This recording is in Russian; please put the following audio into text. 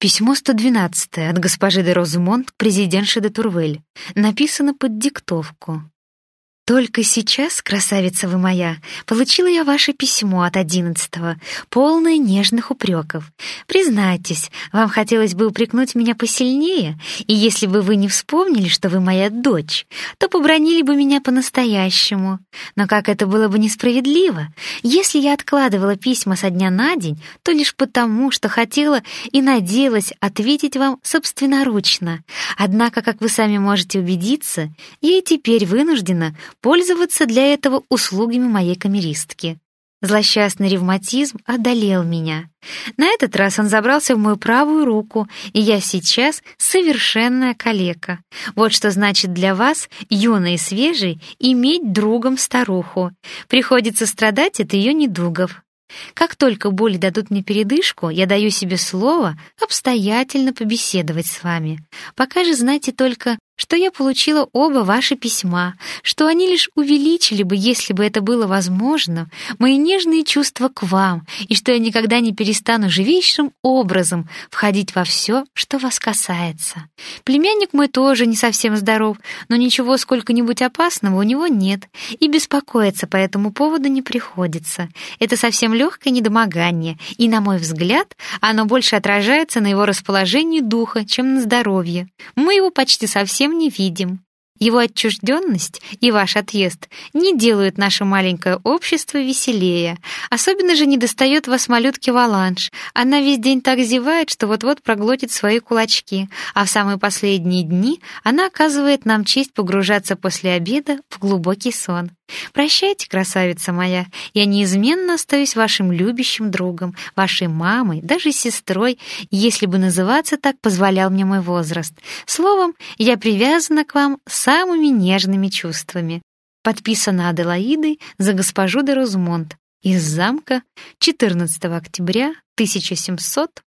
Письмо 112 от госпожи де Розмонт к президентше де Турвель. Написано под диктовку. Только сейчас, красавица вы моя, получила я ваше письмо от одиннадцатого, полное нежных упреков. Признайтесь, вам хотелось бы упрекнуть меня посильнее, и если бы вы не вспомнили, что вы моя дочь, то побронили бы меня по-настоящему. Но как это было бы несправедливо, если я откладывала письма со дня на день, то лишь потому, что хотела и надеялась ответить вам собственноручно. Однако, как вы сами можете убедиться, я и теперь вынуждена пользоваться для этого услугами моей камеристки. Злосчастный ревматизм одолел меня. На этот раз он забрался в мою правую руку, и я сейчас совершенная калека. Вот что значит для вас, юной и свежей, иметь другом старуху. Приходится страдать от ее недугов. Как только боли дадут мне передышку, я даю себе слово обстоятельно побеседовать с вами. Пока же знайте только, что я получила оба ваши письма, что они лишь увеличили бы, если бы это было возможно, мои нежные чувства к вам, и что я никогда не перестану живейшим образом входить во все, что вас касается. Племянник мой тоже не совсем здоров, но ничего сколько-нибудь опасного у него нет, и беспокоиться по этому поводу не приходится. Это совсем легкое недомогание, и, на мой взгляд, оно больше отражается на его расположении духа, чем на здоровье. Мы его почти совсем совсем не видим. Его отчужденность и ваш отъезд не делают наше маленькое общество веселее. Особенно же не достает вас малютки Валанш. Она весь день так зевает, что вот-вот проглотит свои кулачки, а в самые последние дни она оказывает нам честь погружаться после обеда в глубокий сон. Прощайте, красавица моя, я неизменно остаюсь вашим любящим другом, вашей мамой, даже сестрой, если бы называться так позволял мне мой возраст. Словом, я привязана к вам самыми нежными чувствами. Подписано Аделаидой за госпожу де Розмонт из замка 14 октября 1700